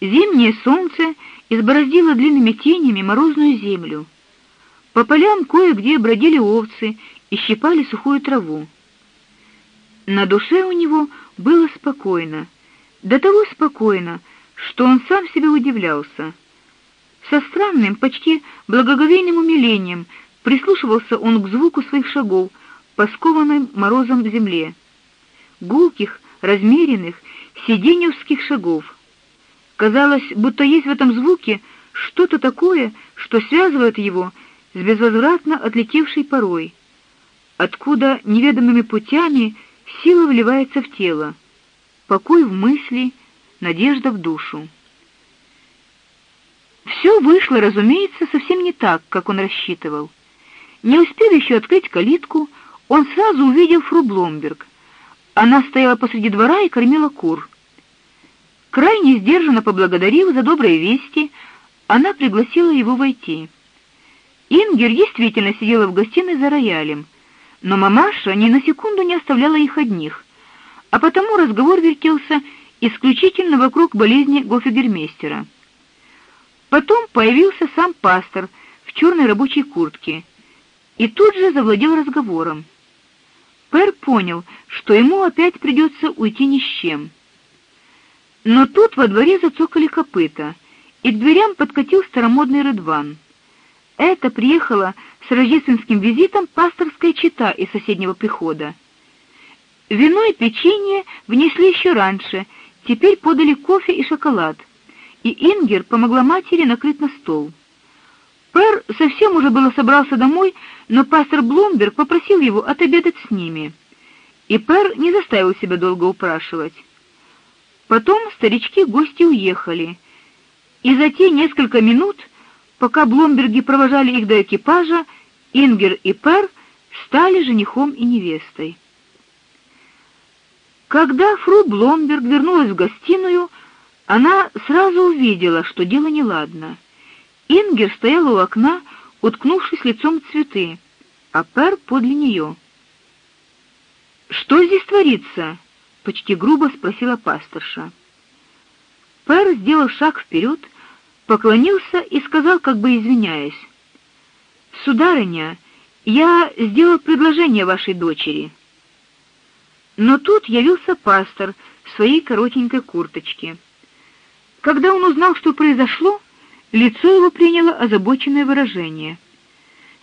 Зимнее солнце избороздило длинными тенями морозную землю. По полям кое-где бродили овцы и щипали сухую траву. На душе у него было спокойно, до того спокойно, что он сам себе удивлялся. Со странным, почти благоговейным умилением прислушивался он к звуку своих шагов по скованной морозом земле. Гулких, размеренных, сиденьевских шагов. Казалось, будто есть в этом звуке что-то такое, что связывает его с безвозвратно отлетевшей порой, откуда неведомыми путями сила вливается в тело, покой в мысли, надежда в душу. Все вышло, разумеется, совсем не так, как он рассчитывал. Не успев еще открыть калитку, он сразу увидел фру Бломберг. Она стояла посреди двора и кормила кур. Крайне сдержанно поблагодарив за добрые вести, она пригласила его войти. Ингер действительно сидела в гостиной за роялем, но мамаша ни на секунду не оставляла их одних, а потому разговор вертелся исключительно вокруг болезни гофигермейстера. Потом появился сам пастор в черной рабочей куртке и тут же завладел разговором. Пер понял, что ему опять придется уйти ни с чем. Но тут во дворе зацокали копыта, и к дверям подкатил старомодный Редван. Это приехала с рождественским визитом пасторская чета из соседнего прихода. Вино и печенье внесли еще раньше, теперь подали кофе и шоколад, и Ингер помогла матери накрыть на стол. Пер совсем уже было собрался домой, но пастор Блумберг попросил его отобедать с ними. И Пер не заставил себя долго упрашивать. Потом старички-гости уехали. И за те несколько минут, пока Блумберги провожали их до экипажа, Ингер и Пер стали женихом и невестой. Когда фру Бломберг вернулась в гостиную, она сразу увидела, что дело неладно. Ингер стояла у окна, уткнувшись лицом в цветы, а Пер подле нее. Что здесь творится? Почти грубо спросила пасторша. Пер сделал шаг вперед, поклонился и сказал, как бы извиняясь: "Сударыня, я сделал предложение вашей дочери". Но тут явился пастор в своей коротенькой курточке. Когда он узнал, что произошло, лицо его приняло озабоченное выражение.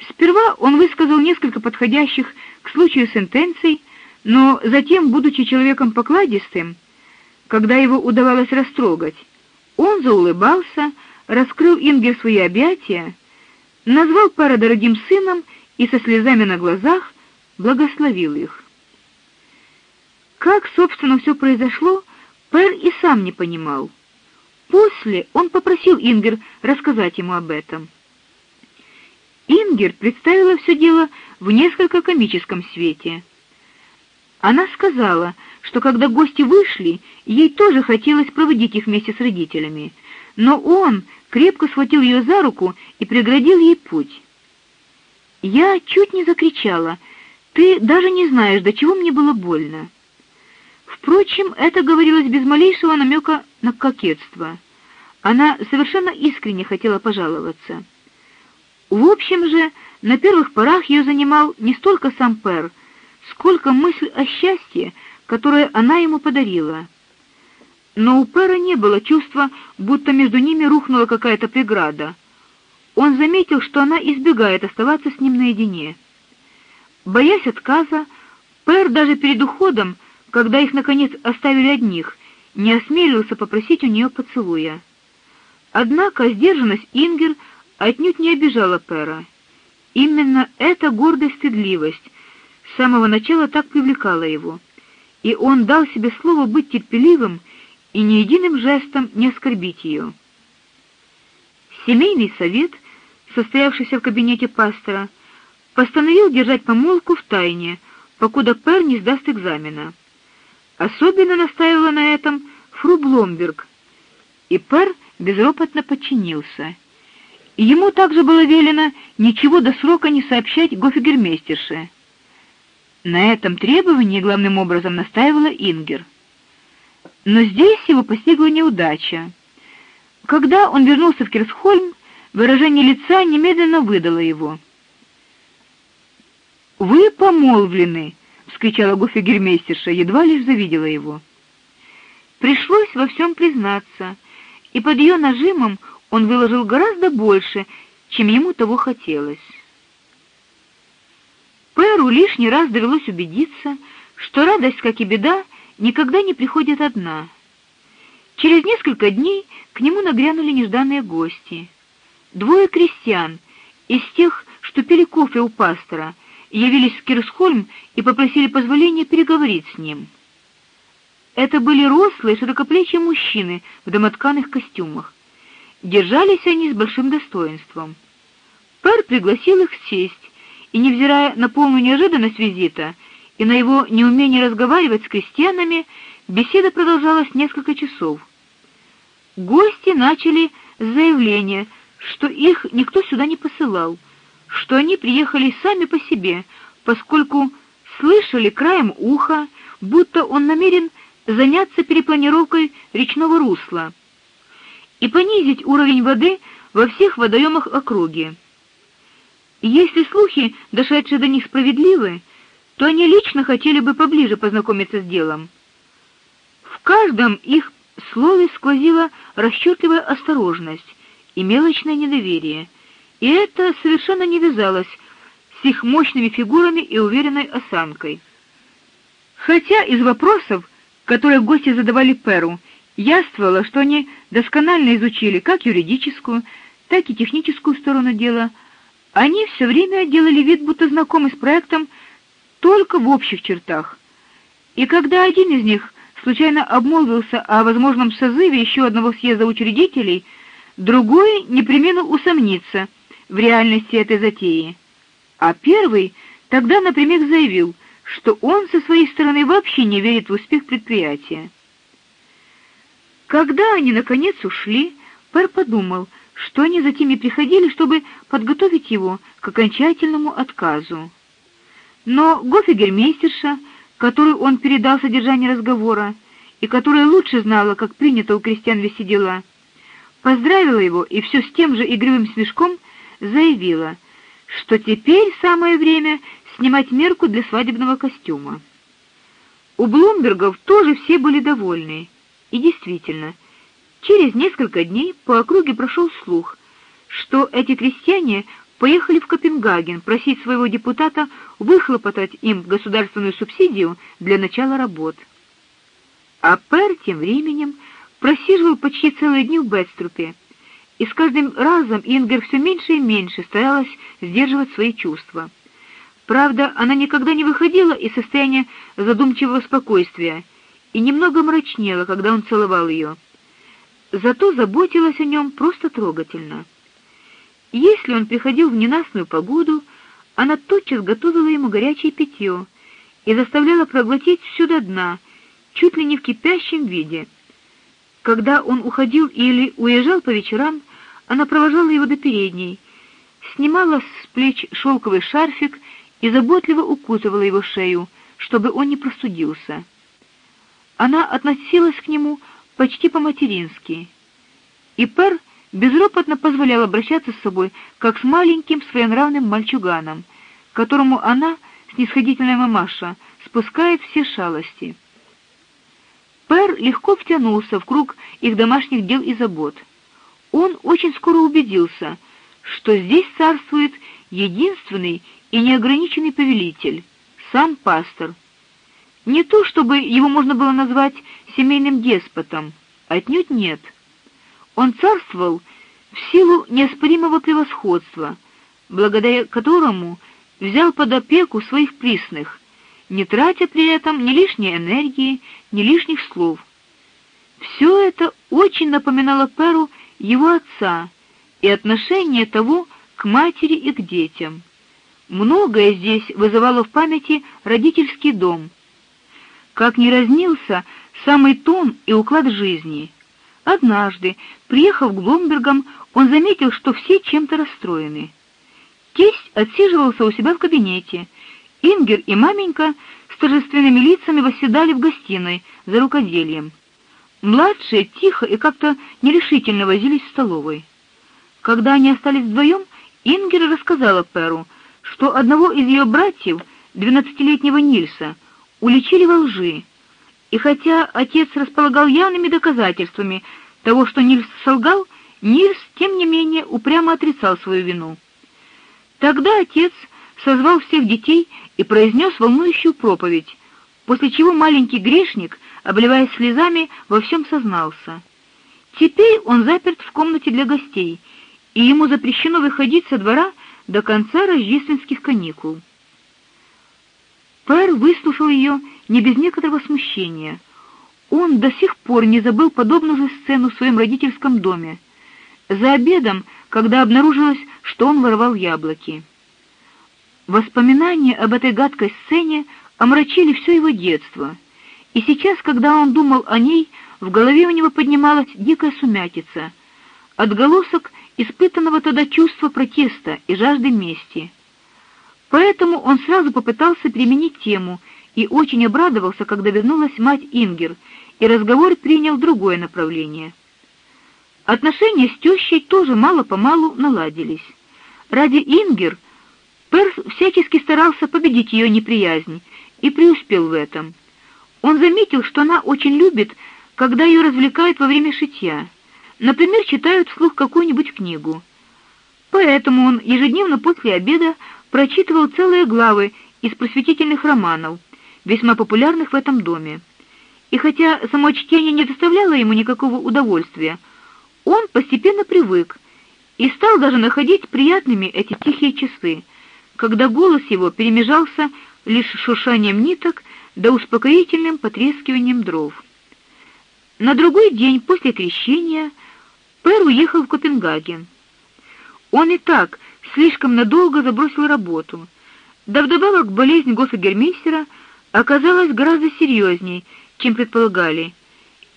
Сперва он высказал несколько подходящих к случаю сентенций, но затем, будучи человеком покладистым, когда его удавалось растрогать, он заулыбался, раскрыл Ингер свои объятия, назвал пара дорогим сыном и со слезами на глазах благословил их. Как, собственно, все произошло, Пер и сам не понимал. После он попросил Ингер рассказать ему об этом. Ингер представила все дело в несколько комическом свете. Она сказала, что когда гости вышли, ей тоже хотелось проводить их вместе с родителями, но он крепко схватил ее за руку и преградил ей путь. Я чуть не закричала: "Ты даже не знаешь, до чего мне было больно". Впрочем, это говорилось без малейшего намека на кокетство. Она совершенно искренне хотела пожаловаться. В общем же, на первых порах ее занимал не столько сам Пер, сколько мысль о счастье, которое она ему подарила. Но у Пера не было чувства, будто между ними рухнула какая-то преграда. Он заметил, что она избегает оставаться с ним наедине. Боясь отказа, Пер даже перед уходом когда их наконец оставили одних, не осмелился попросить у нее поцелуя. Однако сдержанность Ингер отнюдь не обижала Пера. Именно эта гордая стыдливость с самого начала так привлекала его, и он дал себе слово быть терпеливым и ни единым жестом не оскорбить ее. Семейный совет, состоявшийся в кабинете пастора, постановил держать помолвку в тайне, покуда Пер не сдаст экзамена. Особенно настаивала на этом фру Бломберг, и Пер безропотно подчинился. ему также было велено ничего до срока не сообщать гофигермейстерше. На этом требовании главным образом настаивала Ингер. Но здесь его постигла неудача. Когда он вернулся в Кирсхольм, выражение лица немедленно выдало его. Вы помолвлены, вскричала гофигермейстерша, едва лишь завидела его. Пришлось во всем признаться, и под ее нажимом он выложил гораздо больше, чем ему того хотелось. Перу лишний раз довелось убедиться, что радость, как и беда, никогда не приходит одна. Через несколько дней к нему нагрянули нежданные гости. Двое крестьян из тех, что пили кофе у пастора, явились в Кирсхольм и попросили позволения переговорить с ним. Это были рослые, широкоплечие мужчины в домотканых костюмах. Держались они с большим достоинством. Пэр пригласил их сесть, и невзирая на полную неожиданность визита и на его неумение разговаривать с крестьянами, беседа продолжалась несколько часов. Гости начали с заявления, что их никто сюда не посылал, что они приехали сами по себе, поскольку слышали краем уха, будто он намерен заняться перепланировкой речного русла и понизить уровень воды во всех водоемах округи. Если слухи, дошедшие до них, справедливы, то они лично хотели бы поближе познакомиться с делом. В каждом их слове сквозила расчетливая осторожность и мелочное недоверие, и это совершенно не вязалось с их мощными фигурами и уверенной осанкой. Хотя из вопросов, которые гости задавали Перу, яствовало, что они досконально изучили как юридическую, так и техническую сторону дела, они все время делали вид, будто знакомы с проектом только в общих чертах. И когда один из них случайно обмолвился о возможном созыве еще одного съезда учредителей, другой непременно усомнится в реальности этой затеи. А первый тогда напрямик заявил, что он со своей стороны вообще не верит в успех предприятия. Когда они наконец ушли, Пер подумал, что они затем и приходили, чтобы подготовить его к окончательному отказу. Но гофигермейстерша, которой он передал содержание разговора и которая лучше знала, как принято у крестьян вести дела, поздравила его и все с тем же игривым смешком заявила, что теперь самое время снимать мерку для свадебного костюма. У Блумбергов тоже все были довольны. И действительно, Через несколько дней по округе прошел слух, что эти крестьяне поехали в Копенгаген просить своего депутата выхлопотать им государственную субсидию для начала работ. А Пер тем временем просиживал почти целые дни в Бетструпе, и с каждым разом Ингер все меньше и меньше старалась сдерживать свои чувства. Правда, она никогда не выходила из состояния задумчивого спокойствия и немного мрачнела, когда он целовал ее зато заботилась о нем просто трогательно. Если он приходил в ненастную погоду, она тотчас готовила ему горячее питье и заставляла проглотить всё до дна, чуть ли не в кипящем виде. Когда он уходил или уезжал по вечерам, она провожала его до передней, снимала с плеч шелковый шарфик и заботливо укутывала его шею, чтобы он не простудился. Она относилась к нему почти по-матерински. И Пер безропотно позволял обращаться с собой, как с маленьким своенравным мальчуганом, которому она, снисходительная мамаша, спускает все шалости. Пер легко втянулся в круг их домашних дел и забот. Он очень скоро убедился, что здесь царствует единственный и неограниченный повелитель, сам пастор. Не то, чтобы его можно было назвать семейным деспотом, отнюдь нет. Он царствовал в силу неоспоримого превосходства, благодаря которому взял под опеку своих присных, не тратя при этом ни лишней энергии, ни лишних слов. Все это очень напоминало Перу его отца и отношение того к матери и к детям. Многое здесь вызывало в памяти родительский дом. Как не разнился самый тон и уклад жизни. Однажды, приехав к Блумбергам, он заметил, что все чем-то расстроены. Тесть отсиживался у себя в кабинете. Ингер и маменька с торжественными лицами восседали в гостиной за рукоделием. Младшие тихо и как-то нерешительно возились в столовой. Когда они остались вдвоем, Ингер рассказала Перу, что одного из ее братьев, двенадцатилетнего Нильса, уличили во лжи. И хотя отец располагал явными доказательствами того, что Нильс солгал, Нильс тем не менее упрямо отрицал свою вину. Тогда отец созвал всех детей и произнес волнующую проповедь, после чего маленький грешник, обливаясь слезами, во всем сознался. Теперь он заперт в комнате для гостей, и ему запрещено выходить со двора до конца рождественских каникул. Пэр выслушал ее не без некоторого смущения. Он до сих пор не забыл подобную же сцену в своем родительском доме. За обедом, когда обнаружилось, что он воровал яблоки. Воспоминания об этой гадкой сцене омрачили все его детство. И сейчас, когда он думал о ней, в голове у него поднималась дикая сумятица, отголосок испытанного тогда чувства протеста и жажды мести. Поэтому он сразу попытался применить тему и очень обрадовался, когда вернулась мать Ингер, и разговор принял другое направление. Отношения с тещей тоже мало-помалу наладились. Ради Ингер Перс всячески старался победить ее неприязнь и преуспел в этом. Он заметил, что она очень любит, когда ее развлекают во время шитья. Например, читают вслух какую-нибудь книгу. Поэтому он ежедневно после обеда прочитывал целые главы из просветительных романов, весьма популярных в этом доме. И хотя само чтение не доставляло ему никакого удовольствия, он постепенно привык и стал даже находить приятными эти тихие часы, когда голос его перемежался лишь шуршанием ниток да успокоительным потрескиванием дров. На другой день после крещения Пер уехал в Копенгаген. Он и так слишком надолго забросил работу. Да вдобавок болезнь гофгермейстера оказалась гораздо серьезней, чем предполагали,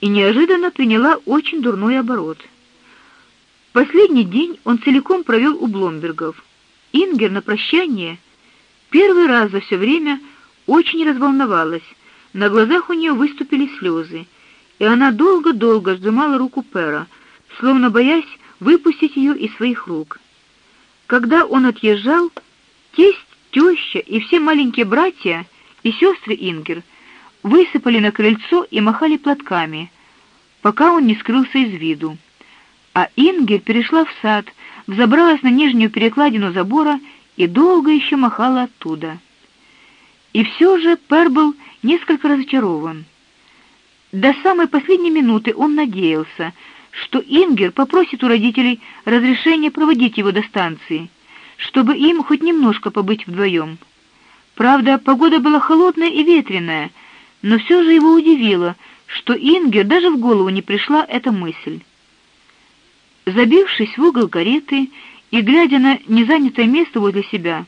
и неожиданно приняла очень дурной оборот. Последний день он целиком провел у Бломбергов. Ингер на прощание первый раз за все время очень разволновалась. На глазах у нее выступили слезы, и она долго-долго сжимала руку Пера, словно боясь выпустить ее из своих рук. Когда он отъезжал, тесть, теща и все маленькие братья и сестры Ингер высыпали на крыльцо и махали платками, пока он не скрылся из виду. А Ингер перешла в сад, взобралась на нижнюю перекладину забора и долго еще махала оттуда. И все же Пер был несколько разочарован. До самой последней минуты он надеялся, что Ингер попросит у родителей разрешения проводить его до станции, чтобы им хоть немножко побыть вдвоем. Правда, погода была холодная и ветреная, но все же его удивило, что Ингер даже в голову не пришла эта мысль. Забившись в угол кареты и глядя на незанятое место возле себя,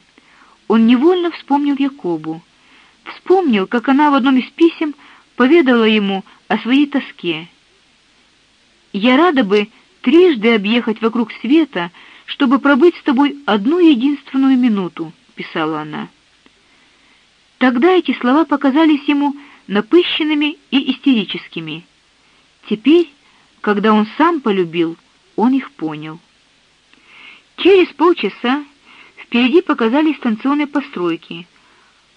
он невольно вспомнил Якобу. Вспомнил, как она в одном из писем поведала ему о своей тоске. Я рада бы трижды объехать вокруг света, чтобы пробыть с тобой одну единственную минуту, писала она. Тогда эти слова показались ему напыщенными и истерическими. Теперь, когда он сам полюбил, он их понял. Через полчаса впереди показались станционные постройки.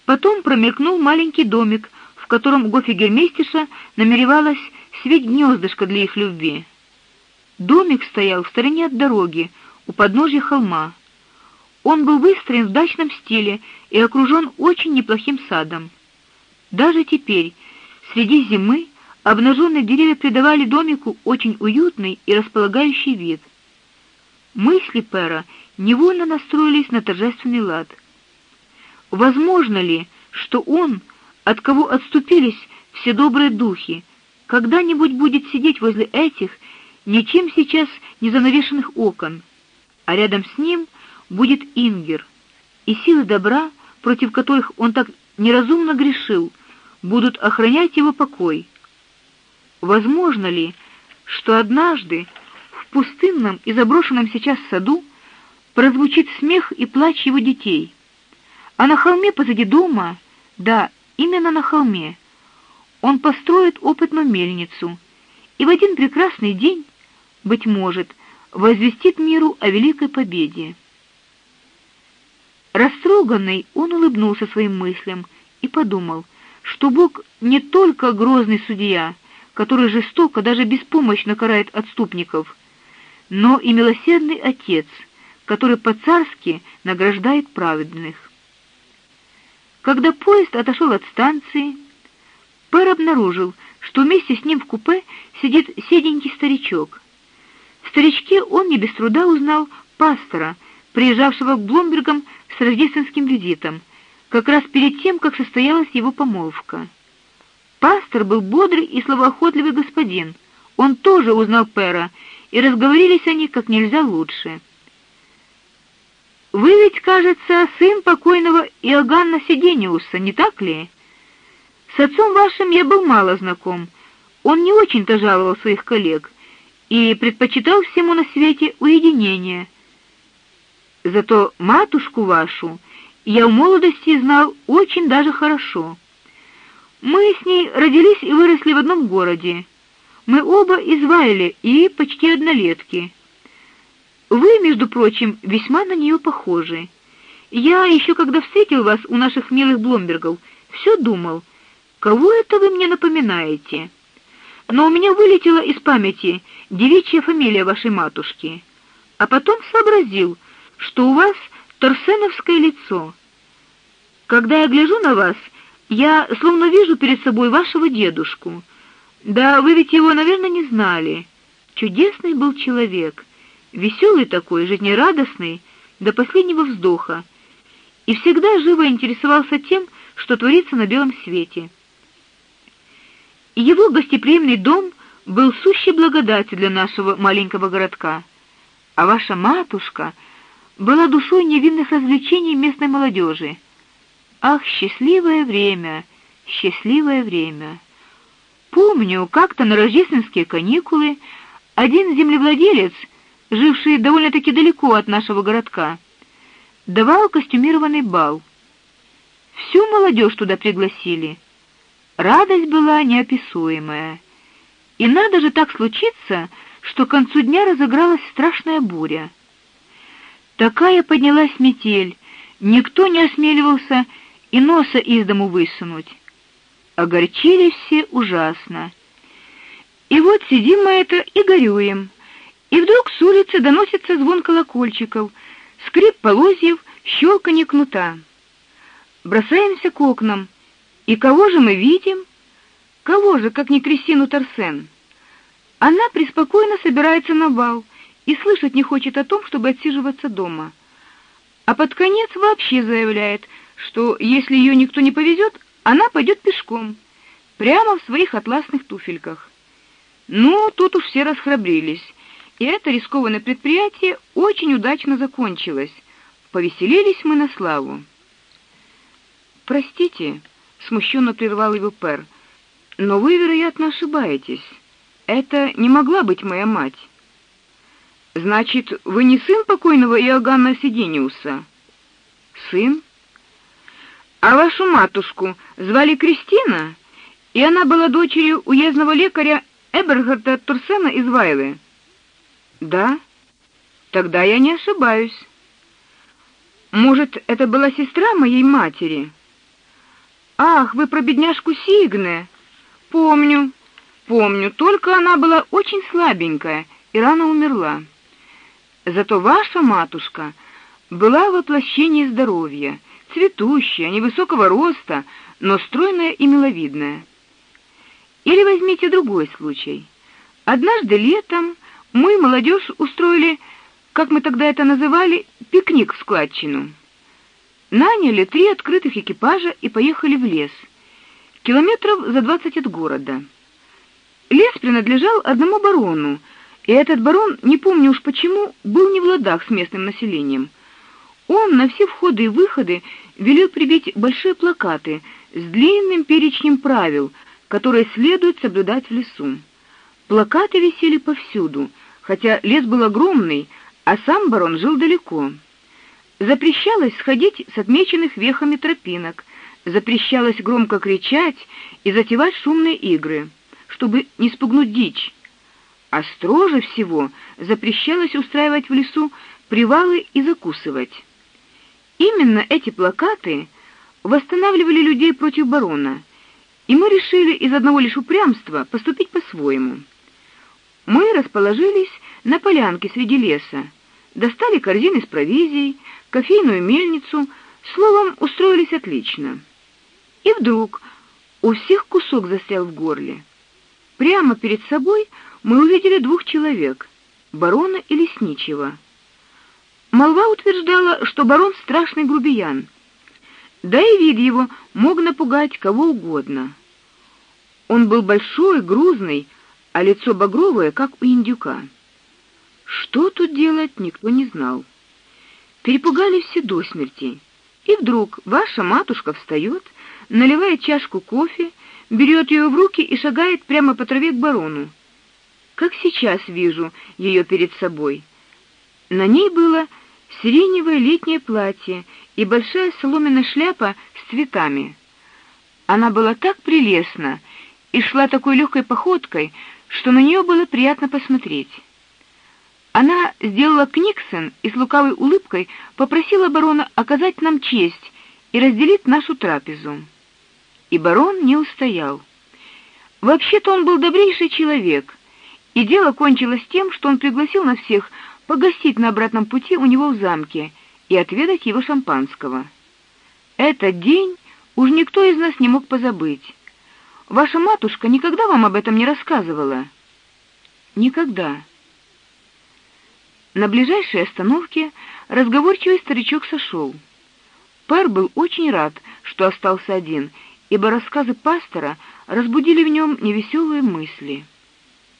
Потом промелькнул маленький домик, в котором гофигермейстерша намеревалась свить гнездышко для их любви. Домик стоял в стороне от дороги, у подножья холма. Он был выстроен в дачном стиле и окружен очень неплохим садом. Даже теперь, среди зимы, Обнаженные деревья придавали домику очень уютный и располагающий вид. Мысли Пера невольно настроились на торжественный лад. Возможно ли, что он, от кого отступились все добрые духи, когда-нибудь будет сидеть возле этих ничем сейчас не занавешенных окон, а рядом с ним будет Ингер, и силы добра, против которых он так неразумно грешил, будут охранять его покой. Возможно ли, что однажды в пустынном и заброшенном сейчас саду прозвучит смех и плач его детей? А на холме позади дома, да, именно на холме, он построит опытную мельницу, и в один прекрасный день, быть может, возвестит миру о великой победе. Растроганный, он улыбнулся своим мыслям и подумал, что Бог не только грозный судья, который жестоко, даже беспомощно карает отступников, но и милосердный отец, который по-царски награждает праведных. Когда поезд отошел от станции, Пэр обнаружил, что вместе с ним в купе сидит седенький старичок. В старичке он не без труда узнал пастора, приезжавшего к Блумбергам с рождественским визитом, как раз перед тем, как состоялась его помолвка. Пастор был бодрый и словоохотливый господин. Он тоже узнал Пера, и разговорились они как нельзя лучше. Вы ведь, кажется, сын покойного Иоганна Сидениуса, не так ли? С отцом вашим я был мало знаком. Он не очень-то жаловал своих коллег и предпочитал всему на свете уединение. Зато матушку вашу я в молодости знал очень даже хорошо. Мы с ней родились и выросли в одном городе. Мы оба из Вайли и почти однолетки. Вы, между прочим, весьма на нее похожи. Я еще когда встретил вас у наших милых Бломбергов, все думал, кого это вы мне напоминаете. Но у меня вылетела из памяти девичья фамилия вашей матушки. А потом сообразил, что у вас торсеновское лицо. Когда я гляжу на вас, я словно вижу перед собой вашего дедушку. Да вы ведь его, наверное, не знали. Чудесный был человек, веселый такой, жизнерадостный до последнего вздоха, и всегда живо интересовался тем, что творится на белом свете. Его гостеприимный дом был сущей благодатью для нашего маленького городка. А ваша матушка была душой невинных развлечений местной молодежи. Ах, счастливое время, счастливое время. Помню, как-то на рождественские каникулы один землевладелец, живший довольно-таки далеко от нашего городка, давал костюмированный бал. Всю молодежь туда пригласили. Радость была неописуемая. И надо же так случиться, что к концу дня разыгралась страшная буря. Такая поднялась метель, никто не осмеливался и носа из дому высунуть. Огорчились все ужасно. И вот сидим мы это и горюем. И вдруг с улицы доносится звон колокольчиков, скрип полозьев, щелканье кнута. Бросаемся к окнам. И кого же мы видим? Кого же, как не Кристину Торсен? Она преспокойно собирается на бал и слышать не хочет о том, чтобы отсиживаться дома. А под конец вообще заявляет, что если ее никто не повезет, она пойдет пешком, прямо в своих атласных туфельках. Ну, тут уж все расхрабрились, и это рискованное предприятие очень удачно закончилось. Повеселились мы на славу. Простите, смущенно прервал его Пер. Но вы, вероятно, ошибаетесь. Это не могла быть моя мать. Значит, вы не сын покойного Иоганна Сидениуса? Сын? А вашу матушку звали Кристина, и она была дочерью уездного лекаря Эбергарда Турсена из Вайлы. Да? Тогда я не ошибаюсь. Может, это была сестра моей матери? Ах, вы про бедняжку Сигне. Помню. Помню, только она была очень слабенькая и рано умерла. Зато ваша матушка была воплощение здоровья, цветущая, невысокого роста, но стройная и миловидная. Или возьмите другой случай. Однажды летом мы, молодежь, устроили, как мы тогда это называли, пикник в складчину. Наняли три открытых экипажа и поехали в лес. Километров за двадцать от города. Лес принадлежал одному барону, и этот барон, не помню уж почему, был не в ладах с местным населением. Он на все входы и выходы велел прибить большие плакаты с длинным перечнем правил, которые следует соблюдать в лесу. Плакаты висели повсюду, хотя лес был огромный, а сам барон жил далеко. Запрещалось сходить с отмеченных вехами тропинок, запрещалось громко кричать и затевать шумные игры, чтобы не спугнуть дичь, а строже всего запрещалось устраивать в лесу привалы и закусывать. Именно эти плакаты восстанавливали людей против барона, и мы решили из одного лишь упрямства поступить по-своему. Мы расположились на полянке среди леса, достали корзины с провизией, кофейную мельницу, словом, устроились отлично. И вдруг у всех кусок застрял в горле. Прямо перед собой мы увидели двух человек: барона и лесничего. Молва утверждала, что барон страшный грубиян. Да и вид его мог напугать кого угодно. Он был большой, грузный, а лицо багровое, как у индюка. Что тут делать, никто не знал. Перепугались все до смерти. И вдруг ваша матушка встает, наливает чашку кофе, берет ее в руки и шагает прямо по траве к барону. Как сейчас вижу ее перед собой. На ней было сиреневое летнее платье и большая соломенная шляпа с цветами. Она была так прелестна и шла такой легкой походкой, что на нее было приятно посмотреть. Она сделала книксон и с лукавой улыбкой попросила барона оказать нам честь и разделить нашу трапезу. И барон не устоял. Вообще-то он был добрейший человек, и дело кончилось тем, что он пригласил нас всех погостить на обратном пути у него в замке и отведать его шампанского. Этот день уж никто из нас не мог позабыть. Ваша матушка никогда вам об этом не рассказывала? Никогда. На ближайшей остановке разговорчивый старичок сошел. Пар был очень рад, что остался один, ибо рассказы пастора разбудили в нем невеселые мысли.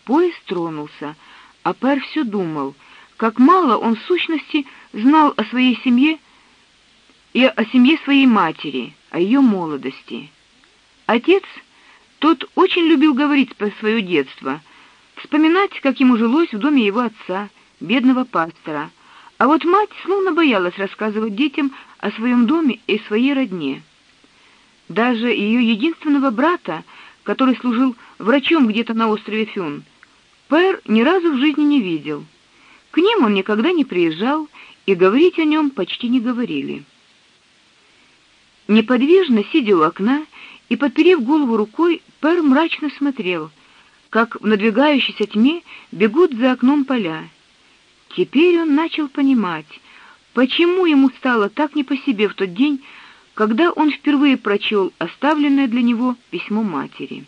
Поезд тронулся, а Пэр все думал, как мало он в сущности знал о своей семье и о семье своей матери, о ее молодости. Отец тот очень любил говорить про свое детство, вспоминать, как ему жилось в доме его отца, бедного пастора. А вот мать словно боялась рассказывать детям о своем доме и своей родне. Даже ее единственного брата, который служил врачом где-то на острове Фюн, Пэр ни разу в жизни не видел. К ним он никогда не приезжал, и говорить о нем почти не говорили. Неподвижно сидя у окна и подперев голову рукой, Пер мрачно смотрел, как в надвигающейся тьме бегут за окном поля. Теперь он начал понимать, почему ему стало так не по себе в тот день, когда он впервые прочел оставленное для него письмо матери.